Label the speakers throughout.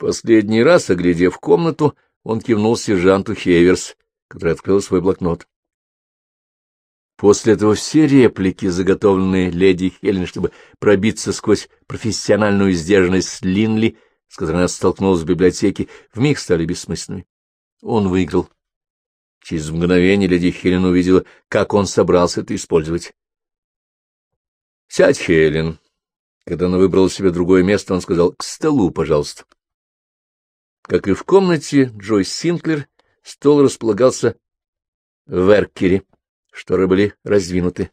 Speaker 1: последний раз, оглядев комнату, он кивнул сержанту Хеверс, который открыл свой блокнот. После этого все реплики, заготовленные леди Хелен, чтобы пробиться сквозь профессиональную сдержанность Линли, с которой она столкнулась в библиотеке, вмиг стали бессмысленными. Он выиграл. Через мгновение леди Хелен увидела, как он собрался это использовать. — Сядь, Хелен. Когда она выбрала себе другое место, он сказал, — К столу, пожалуйста. Как и в комнате Джойс Синклер, стол располагался в эркере, шторы были раздвинуты.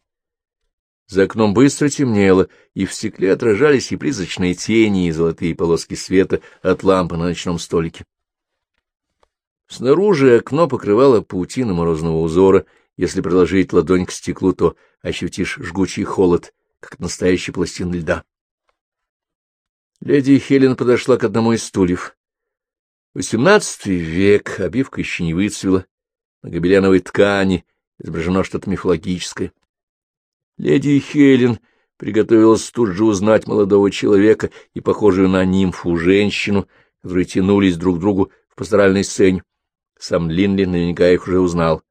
Speaker 1: За окном быстро темнело, и в стекле отражались и призрачные тени, и золотые полоски света от лампы на ночном столике. Снаружи окно покрывало паутина морозного узора. Если приложить ладонь к стеклу, то ощутишь жгучий холод, как настоящий пластин льда. Леди Хелен подошла к одному из стульев. Восемнадцатый век, обивка еще не выцвела, на гобеленовой ткани изображено что-то мифологическое. Леди Хелен приготовилась тут же узнать молодого человека и похожую на нимфу женщину, которые тянулись друг к другу в пасторальной сцене. Сам Линли наверняка их уже узнал.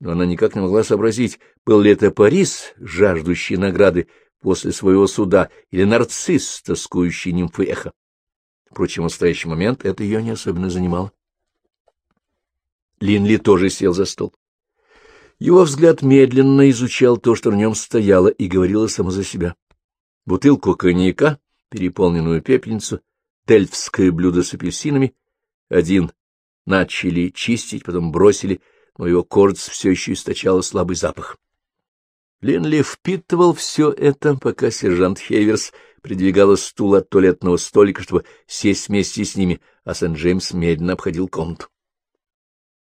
Speaker 1: Но она никак не могла сообразить, был ли это Парис, жаждущий награды после своего суда, или нарцисс, тоскующий нимфы эхо. Впрочем, в настоящий момент это ее не особенно занимало. Линли тоже сел за стол. Его взгляд медленно изучал то, что в нем стояло, и говорило само за себя. Бутылку коньяка, переполненную пепельницу, дельфское блюдо с апельсинами, один начали чистить, потом бросили, но его корц все еще источало слабый запах. Линли впитывал все это, пока сержант Хейверс придвигала стул от туалетного столика, чтобы сесть вместе с ними, а Сент-Джеймс медленно обходил комнату.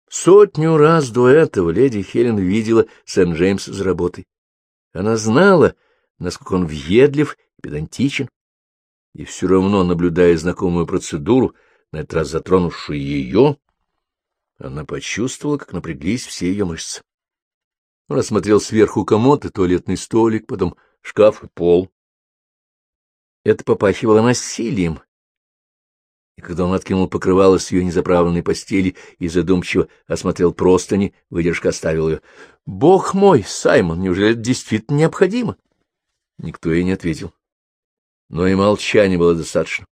Speaker 1: Сотню раз до этого леди Хелен видела Сент-Джеймс за работой. Она знала, насколько он въедлив и педантичен, и все равно, наблюдая знакомую процедуру, на этот раз затронувшую ее, она почувствовала, как напряглись все ее мышцы. Он осмотрел сверху комод и туалетный столик, потом шкаф и пол. Это попахивало насилием, и когда он откинул покрывало с ее незаправленной постели и задумчиво осмотрел простыни, выдержка оставил ее. — Бог мой, Саймон, неужели это действительно необходимо? Никто ей не ответил. Но и молчания было достаточно.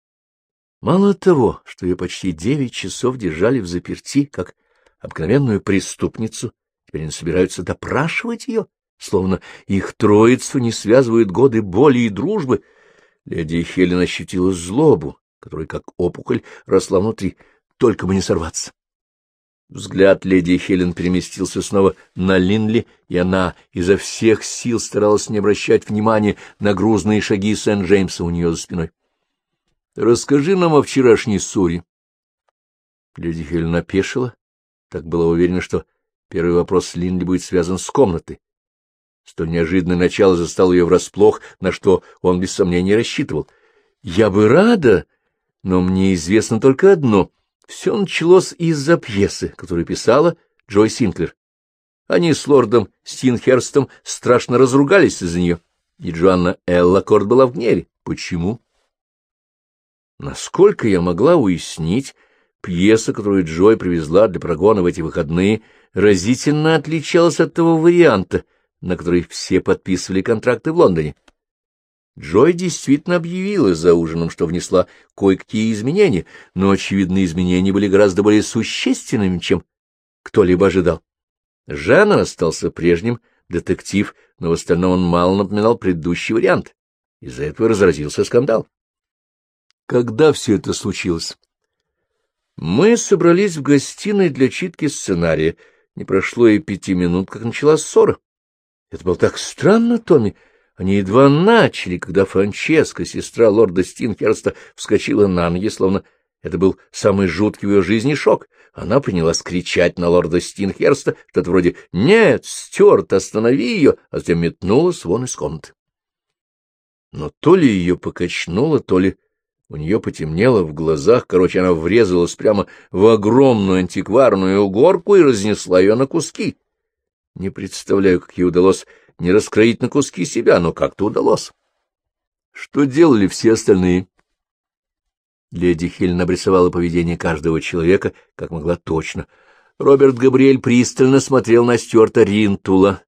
Speaker 1: Мало того, что ее почти девять часов держали в заперти, как обыкновенную преступницу, теперь они собираются допрашивать ее, словно их троицу не связывают годы боли и дружбы. Леди Хелен ощутила злобу, которая, как опухоль, росла внутри, только бы не сорваться. Взгляд леди Хелен переместился снова на Линли, и она изо всех сил старалась не обращать внимания на грузные шаги Сент-Джеймса у нее за спиной. — Расскажи нам о вчерашней ссоре. Леди Хелен опешила, так была уверена, что первый вопрос Линли будет связан с комнатой. Столь неожиданное начало застало ее врасплох, на что он без сомнения рассчитывал. — Я бы рада, но мне известно только одно. Все началось из-за пьесы, которую писала Джой Синклер. Они с лордом Стинхерстом страшно разругались из-за нее, и Джоанна Эллакорд была в гневе. Почему? Насколько я могла уяснить, пьеса, которую Джой привезла для прогона в эти выходные, разительно отличалась от того варианта, на который все подписывали контракты в Лондоне. Джой действительно объявила за ужином, что внесла кое-какие изменения, но, очевидно, изменения были гораздо более существенными, чем кто-либо ожидал. Жанр остался прежним, детектив, но в остальном он мало напоминал предыдущий вариант. Из-за этого разразился скандал. Когда все это случилось? Мы собрались в гостиной для читки сценария. Не прошло и пяти минут, как началась ссора. Это было так странно, Томми. Они едва начали, когда Франческа, сестра лорда Стинхерста, вскочила на ноги, словно это был самый жуткий в ее жизни шок. Она принялась кричать на лорда Стинхерста, что-то вроде «Нет, Стюарт, останови ее!», а затем метнулась вон из комнаты. Но то ли ее покачнуло, то ли у нее потемнело в глазах, короче, она врезалась прямо в огромную антикварную горку и разнесла ее на куски. Не представляю, как ей удалось не раскроить на куски себя, но как-то удалось. Что делали все остальные? Леди Хелен обрисовала поведение каждого человека, как могла точно. Роберт Габриэль пристально смотрел на Стюарта Ринтула,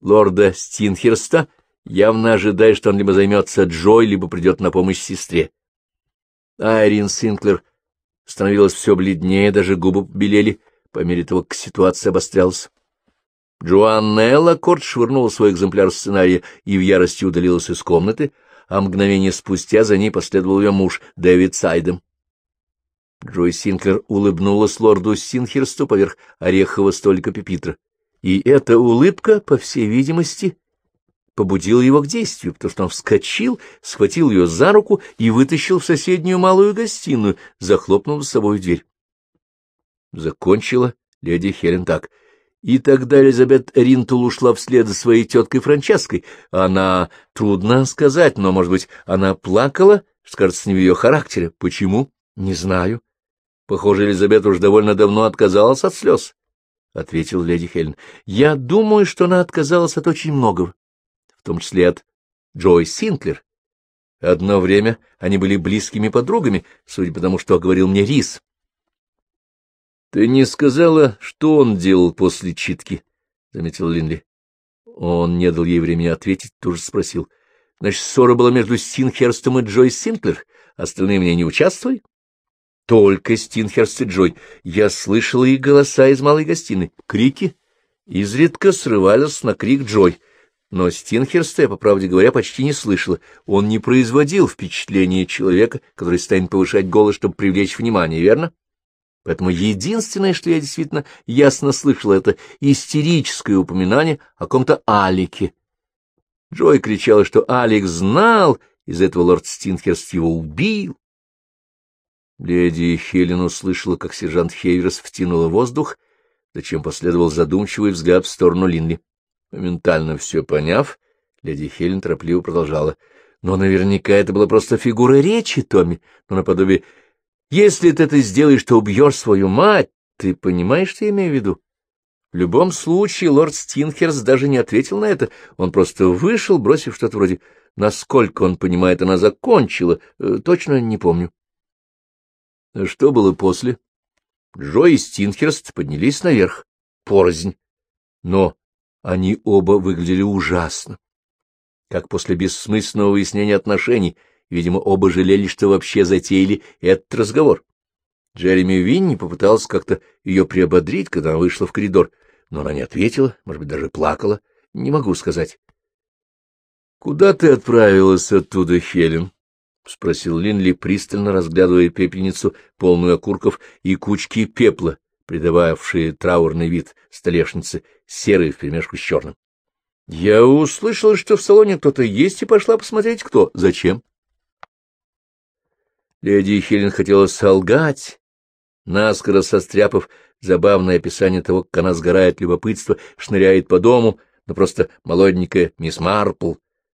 Speaker 1: лорда Стинхерста, явно ожидая, что он либо займется Джой, либо придет на помощь сестре. Айрин Синклер становилась все бледнее, даже губы побелели, по мере того, как ситуация обострялась. Джоаннелла Корт швырнула свой экземпляр сценария и в ярости удалилась из комнаты, а мгновение спустя за ней последовал ее муж Дэвид Сайдем. Джой Синклер улыбнулась лорду Синхерсту поверх орехового столика пепитра. И эта улыбка, по всей видимости, побудила его к действию, потому что он вскочил, схватил ее за руку и вытащил в соседнюю малую гостиную, захлопнув за собой дверь. Закончила леди Хелен так — и тогда Элизабет Ринтул ушла вслед за своей теткой Франческой. Она, трудно сказать, но, может быть, она плакала, что, кажется, не в ее характере. Почему? Не знаю. Похоже, Элизабет уж довольно давно отказалась от слез, — ответил леди Хелен. Я думаю, что она отказалась от очень многого, в том числе от Джой Синклер. Одно время они были близкими подругами, судя по тому, что говорил мне Рис. — Ты не сказала, что он делал после читки? — заметил Линли. Он не дал ей времени ответить, тоже спросил. — Значит, ссора была между Стинхерстом и Джой Синклер? Остальные мне не участвовали? — Только Стинхерст и Джой. Я слышала их голоса из малой гостиной. Крики изредка срывались на крик Джой. Но Стинхерста я, по правде говоря, почти не слышала. Он не производил впечатления человека, который станет повышать голос, чтобы привлечь внимание, верно? — Поэтому единственное, что я действительно ясно слышал, это истерическое упоминание о ком-то Алике. Джой кричала, что Алик знал, из-за этого лорд Стинхерст его убил. Леди Хелен услышала, как сержант Хейверс втянула воздух, зачем последовал задумчивый взгляд в сторону Линли. Моментально все поняв, леди Хелен торопливо продолжала. Но наверняка это была просто фигура речи, Томми, но наподобие если ты это сделаешь, то убьешь свою мать. Ты понимаешь, что я имею в виду? В любом случае, лорд Стинхерс даже не ответил на это. Он просто вышел, бросив что-то вроде «Насколько он понимает, она закончила». Э, точно не помню. Что было после? Джо и Стинхерст поднялись наверх, порознь. Но они оба выглядели ужасно. Как после бессмысленного выяснения отношений — Видимо, оба жалели, что вообще затеяли этот разговор. Джереми Винни попытался как-то ее приободрить, когда она вышла в коридор, но она не ответила, может быть, даже плакала. Не могу сказать. — Куда ты отправилась оттуда, Хелен? — спросил Линли, пристально разглядывая пепельницу, полную окурков и кучки пепла, придававшие траурный вид столешницы, серый вперемешку с черным. — Я услышала, что в салоне кто-то есть, и пошла посмотреть, кто. Зачем? — Леди Хелен хотела солгать, наскоро состряпав забавное описание того, как она сгорает любопытство, шныряет по дому, но просто молоденькая мисс Марпл,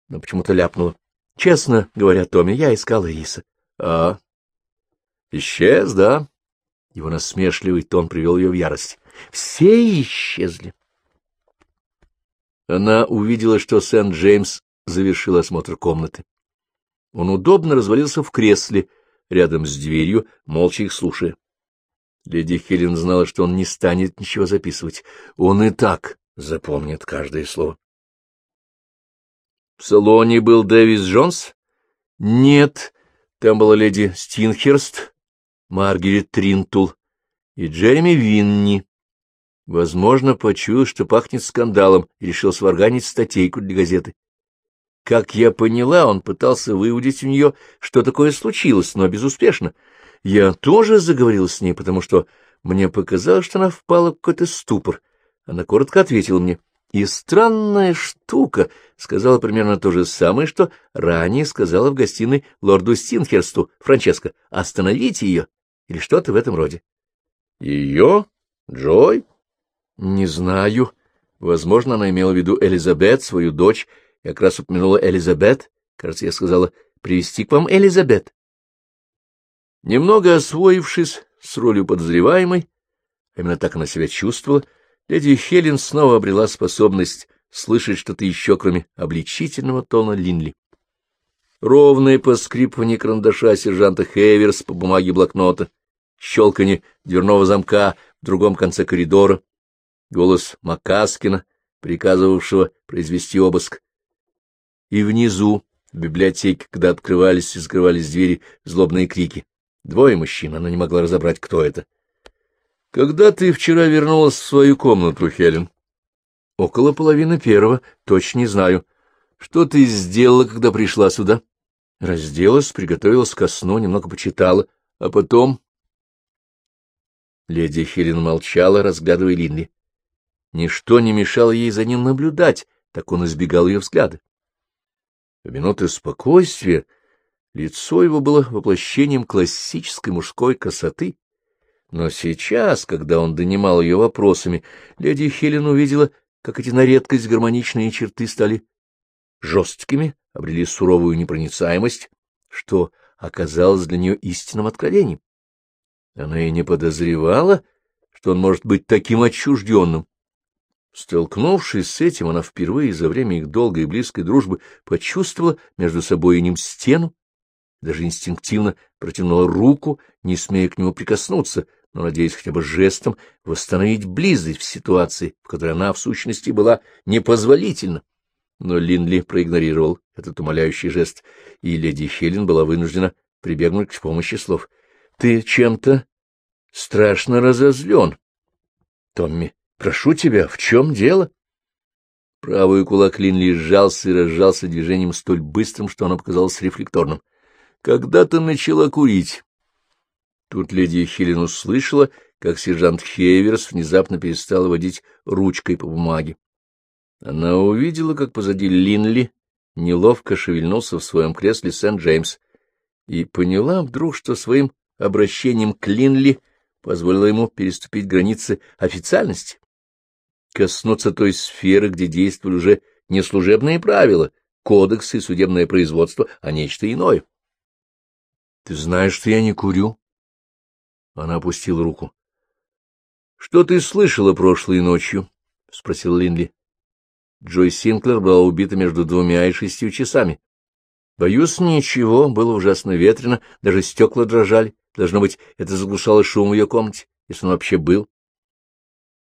Speaker 1: но почему-то ляпнула. Честно говоря, Томми, я искала Риса. — А? — Исчез, да? Его насмешливый тон привел ее в ярость. — Все исчезли. Она увидела, что Сент-Джеймс завершил осмотр комнаты. Он удобно развалился в кресле, рядом с дверью, молча их слушая. Леди Хелен знала, что он не станет ничего записывать. Он и так запомнит каждое слово. — В салоне был Дэвис Джонс? — Нет, там была леди Стинхерст, Маргарет Тринтул и Джереми Винни. Возможно, почуял, что пахнет скандалом, и решил сварганить статейку для газеты. Как я поняла, он пытался выудить у нее, что такое случилось, но безуспешно. Я тоже заговорил с ней, потому что мне показалось, что она впала в какой-то ступор. Она коротко ответила мне. И странная штука, сказала примерно то же самое, что ранее сказала в гостиной лорду Стинхерсту, Франческо, остановите ее, или что-то в этом роде. Ее? Джой? Не знаю. Возможно, она имела в виду Элизабет, свою дочь, как раз упомянула Элизабет. Кажется, я сказала привести к вам Элизабет. Немного освоившись с ролью подозреваемой, именно так она себя чувствовала, леди Хелен снова обрела способность слышать что-то еще, кроме обличительного тона Линли. ровное поскрипывание карандаша сержанта Хеверс по бумаге блокнота, щелканье дверного замка в другом конце коридора, голос Макаскина, приказывавшего произвести обыск. И внизу, в библиотеке, когда открывались и закрывались двери, злобные крики. Двое мужчин, она не могла разобрать, кто это. — Когда ты вчера вернулась в свою комнату, Хелен? — Около половины первого, точно не знаю. — Что ты сделала, когда пришла сюда? — Разделась, приготовилась ко сну, немного почитала. А потом... Леди Хелен молчала, разглядывая Линли. Ничто не мешало ей за ним наблюдать, так он избегал ее взгляда. В минуты спокойствия лицо его было воплощением классической мужской красоты, но сейчас, когда он донимал ее вопросами, леди Хелен увидела, как эти на редкость гармоничные черты стали жесткими, обрели суровую непроницаемость, что оказалось для нее истинным откровением. Она и не подозревала, что он может быть таким отчужденным. Столкнувшись с этим, она впервые за время их долгой и близкой дружбы почувствовала между собой и ним стену, даже инстинктивно протянула руку, не смея к нему прикоснуться, но надеясь хотя бы жестом восстановить близость в ситуации, в которой она, в сущности, была непозволительна. Но Линли проигнорировал этот умоляющий жест, и леди Хелен была вынуждена прибегнуть к помощи слов. — Ты чем-то страшно разозлен, Томми. Прошу тебя, в чем дело? Правый кулак Линли сжался и разжался движением столь быстрым, что оно показалось рефлекторным. — Когда ты начала курить? Тут леди Хелен услышала, как сержант Хеверс внезапно перестал водить ручкой по бумаге. Она увидела, как позади Линли неловко шевельнулся в своем кресле Сент-Джеймс, и поняла вдруг, что своим обращением к Линли позволила ему переступить границы официальности коснуться той сферы, где действовали уже не служебные правила, кодексы и судебное производство, а нечто иное. — Ты знаешь, что я не курю? Она опустила руку. — Что ты слышала прошлой ночью? — спросил Линли. Джой Синклер была убита между двумя и шестью часами. Боюсь, ничего, было ужасно ветрено, даже стекла дрожали. Должно быть, это заглушало шум в ее комнате, если он вообще был.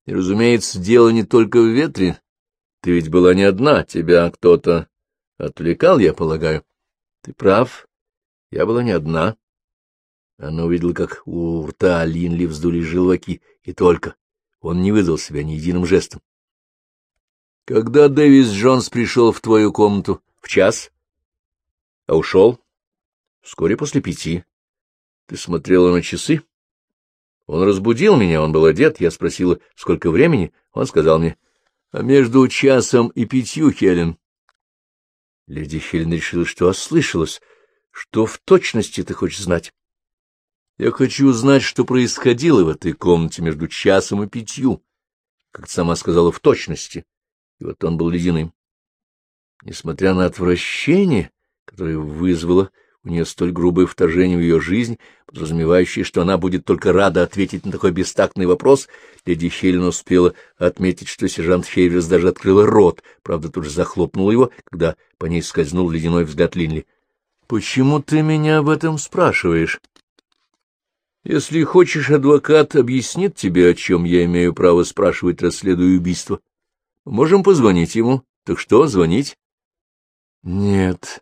Speaker 1: И, разумеется, дело не только в ветре. Ты ведь была не одна, тебя кто-то отвлекал, я полагаю. Ты прав, я была не одна. Она увидела, как у рта Линли вздули желваки, и только. Он не выдал себя ни единым жестом. — Когда Дэвис Джонс пришел в твою комнату? В час? — А ушел? — Вскоре после пяти. — Ты смотрела на часы? Он разбудил меня, он был одет, я спросила, сколько времени, он сказал мне, а между часом и пятью, Хелен. Леди Хелен решила, что ослышалась, что в точности ты хочешь знать. Я хочу знать, что происходило в этой комнате между часом и пятью, как сама сказала, в точности. И вот он был ледяным. Несмотря на отвращение, которое вызвало у нее столь грубое вторжение в ее жизнь, подразумевающее, что она будет только рада ответить на такой бестактный вопрос, леди Хелен успела отметить, что сержант Хейверс даже открыл рот, правда, тут же захлопнул его, когда по ней скользнул ледяной взгляд Линли. — Почему ты меня об этом спрашиваешь? — Если хочешь, адвокат объяснит тебе, о чем я имею право спрашивать, расследуя убийство. Можем позвонить ему. Так что, звонить? — Нет,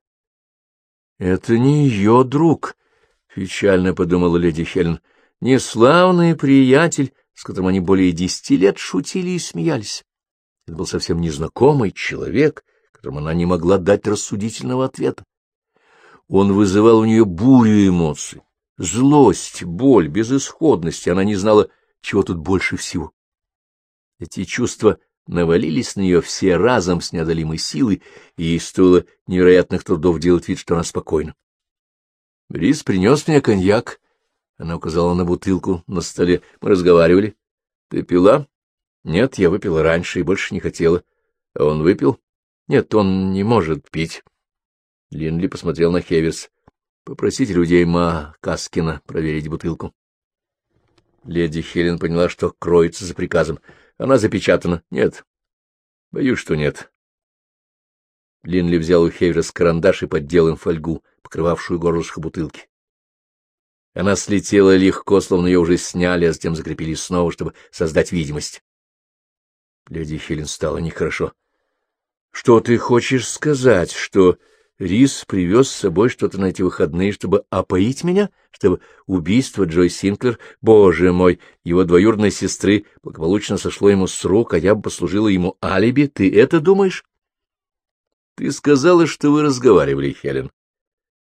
Speaker 1: это не ее друг, — печально подумала леди Хелен, — не славный приятель, с которым они более десяти лет шутили и смеялись. Это был совсем незнакомый человек, которому она не могла дать рассудительного ответа. Он вызывал у нее бурю эмоций, злость, боль, безысходность, она не знала, чего тут больше всего. Эти чувства навалились на нее все разом с неодолимой силой, и ей стоило невероятных трудов делать вид, что она спокойна. — Рис принес мне коньяк. Она указала на бутылку на столе. Мы разговаривали. — Ты пила? — Нет, я выпила раньше и больше не хотела. — А он выпил? — Нет, он не может пить. Линли посмотрел на Хеверс. — Попросите людей Ма Каскина проверить бутылку. Леди Хелен поняла, что кроется за приказом — она запечатана. Нет. Боюсь, что нет. Линли взял у Хейверс карандаш и поддел им фольгу, покрывавшую горлышко бутылки. Она слетела легко, словно ее уже сняли, а затем закрепили снова, чтобы создать видимость. Леди Хелен стало нехорошо. — Что ты хочешь сказать, что Рис привез с собой что-то на эти выходные, чтобы опоить меня? Чтобы убийство Джой Синклер, боже мой, его двоюродной сестры, благополучно сошло ему с рук, а я бы послужила ему алиби? Ты это думаешь? — Ты сказала, что вы разговаривали, Хелен.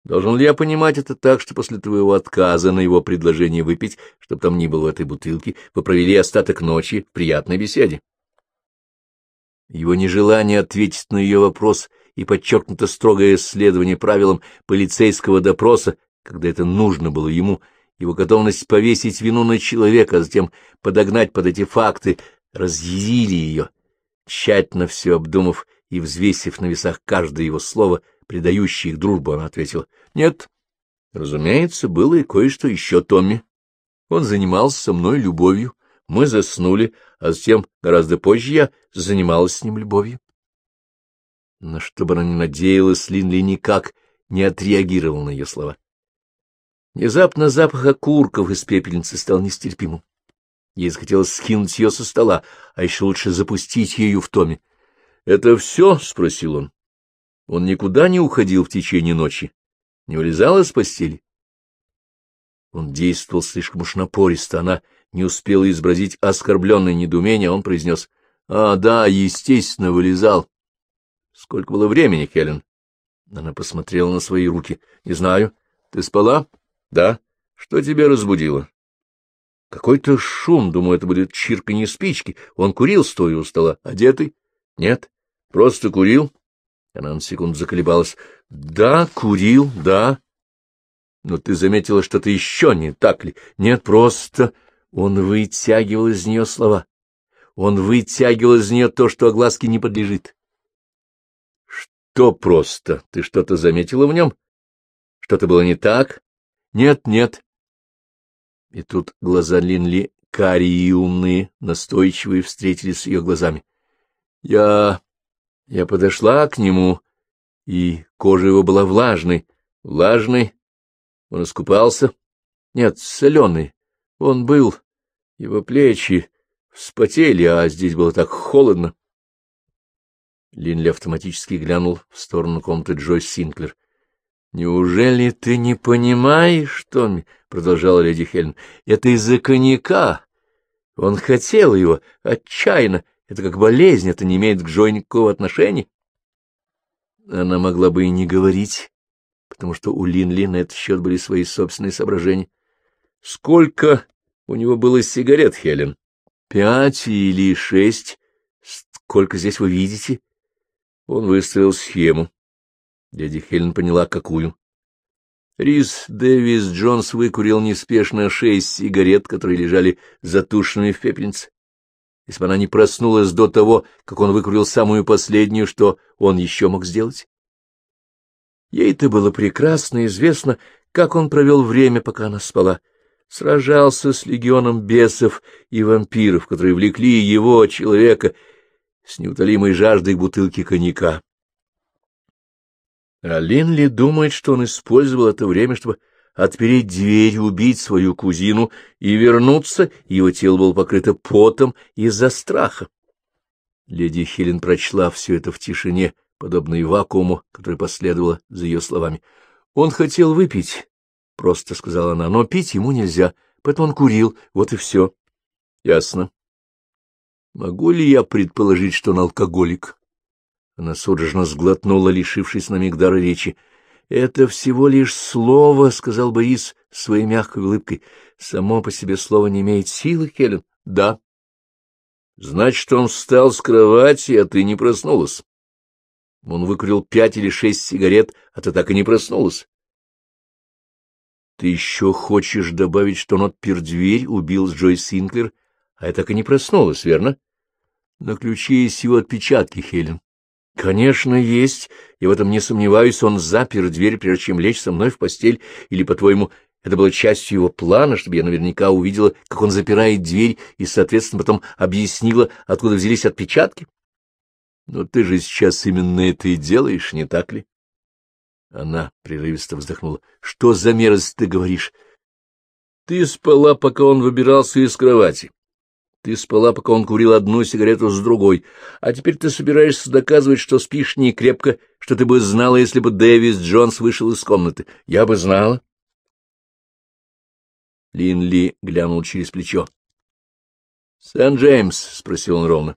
Speaker 1: Должен ли я понимать это так, что после твоего отказа на его предложение выпить, чтобы там ни было в этой бутылке, вы провели остаток ночи в приятной беседе? Его нежелание ответить на ее вопрос и подчеркнуто строгое исследование правилам полицейского допроса, когда это нужно было ему, его готовность повесить вину на человека, а затем подогнать под эти факты, разъярили ее. Тщательно все обдумав и взвесив на весах каждое его слово, предающее их дружбу, она ответила, — Нет, разумеется, было и кое-что еще, Томми. Он занимался со мной любовью, мы заснули, а затем, гораздо позже, я занималась с ним любовью. Но чтобы она не надеялась, Линли никак не отреагировал на ее слова. Внезапно запах окурков из пепельницы стал нестерпимым. Ей захотелось скинуть ее со стола, а еще лучше запустить ею в томе. — Это все? — спросил он. Он никуда не уходил в течение ночи, не вылезал из постели. Он действовал слишком уж напористо, она не успела изобразить оскорбленное недоумение, он произнес. — А, да, естественно, вылезал. — Сколько было времени, Хелен? Она посмотрела на свои руки. — Не знаю. Ты спала? — Да. Что тебя разбудило? — Какой-то шум, думаю, это будет чирканье спички. Он курил, стоя у стола. Одетый? — Нет. Просто курил? Она на секунду заколебалась. — Да, курил, да. Но ты заметила что-то еще, не так ли? Нет, просто... Он вытягивал из нее слова. Он вытягивал из нее то, что огласке не подлежит. — Что просто? Ты что-то заметила в нем? Что-то было не так? — Нет, нет. И тут глаза Линли, карие и умные, настойчивые, встретились с ее глазами. Я... я подошла к нему, и кожа его была влажной. Влажной? Он искупался? Нет, соленый. Он был... Его плечи вспотели, а здесь было так холодно. Линли автоматически глянул в сторону комнаты Джойс Синклер. — Неужели ты не понимаешь, Томми? — продолжала леди Хелен. — Это из-за коньяка. Он хотел его отчаянно. Это как болезнь, это не имеет к Джой никакого отношения. Она могла бы и не говорить, потому что у Линли на этот счет были свои собственные соображения. — Сколько у него было сигарет, Хелен. Пять или шесть. Сколько здесь вы видите? Он выставил схему. Дядя Хелен поняла, какую. Рис Дэвис Джонс выкурил неспешно шесть сигарет, которые лежали затушенными в пепельнице. Если бы она не проснулась до того, как он выкурил самую последнюю, что он еще мог сделать? Ей-то было прекрасно известно, как он провел время, пока она спала сражался с легионом бесов и вампиров, которые влекли его, человека, с неутолимой жаждой бутылки коньяка. А Линли думает, что он использовал это время, чтобы отпереть дверь, убить свою кузину и вернуться, его тело было покрыто потом из-за страха. Леди Хелен прочла все это в тишине, подобной вакууму, который последовало за ее словами. Он хотел выпить, — просто сказала она, — но пить ему нельзя, поэтому он курил, вот и все. — Ясно. — Могу ли я предположить, что он алкоголик? Она судорожно сглотнула, лишившись на миг дара речи. — Это всего лишь слово, — сказал Борис своей мягкой улыбкой. — Само по себе слово не имеет силы, Хелен? — Да. — Значит, он встал с кровати, а ты не проснулась. Он выкурил пять или шесть сигарет, а ты так и не проснулась. Ты еще хочешь добавить, что он отпер дверь, убил Джой Синклер, а я так и не проснулась, верно? На ключе есть его отпечатки, Хелен. Конечно, есть, и в этом не сомневаюсь, он запер дверь, прежде чем лечь со мной в постель, или, по-твоему, это было частью его плана, чтобы я наверняка увидела, как он запирает дверь, и, соответственно, потом объяснила, откуда взялись отпечатки? — Но ты же сейчас именно это и делаешь, не так ли? Она прерывисто вздохнула. — Что за мерзость ты говоришь? — Ты спала, пока он выбирался из кровати. Ты спала, пока он курил одну сигарету с другой, а теперь ты собираешься доказывать, что спишь не крепко, что ты бы знала, если бы Дэвис Джонс вышел из комнаты. Я бы знала. Линли глянул через плечо. — Сент-Джеймс, — спросил он ровно.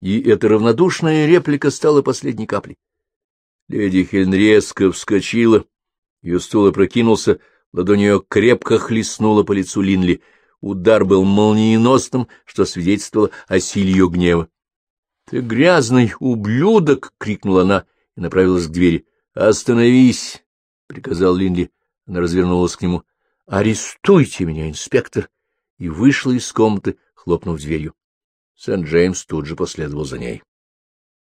Speaker 1: И эта равнодушная реплика стала последней каплей. Леди Хелен резко вскочила, ее стул опрокинулся, ладонь ее крепко хлестнула по лицу Линли. Удар был молниеносным, что свидетельствовало о силе ее гнева. — Ты грязный ублюдок! — крикнула она и направилась к двери. — Остановись! — приказал Линли. Она развернулась к нему. — Арестуйте меня, инспектор! И вышла из комнаты, хлопнув дверью. Сент-Джеймс тут же последовал за ней.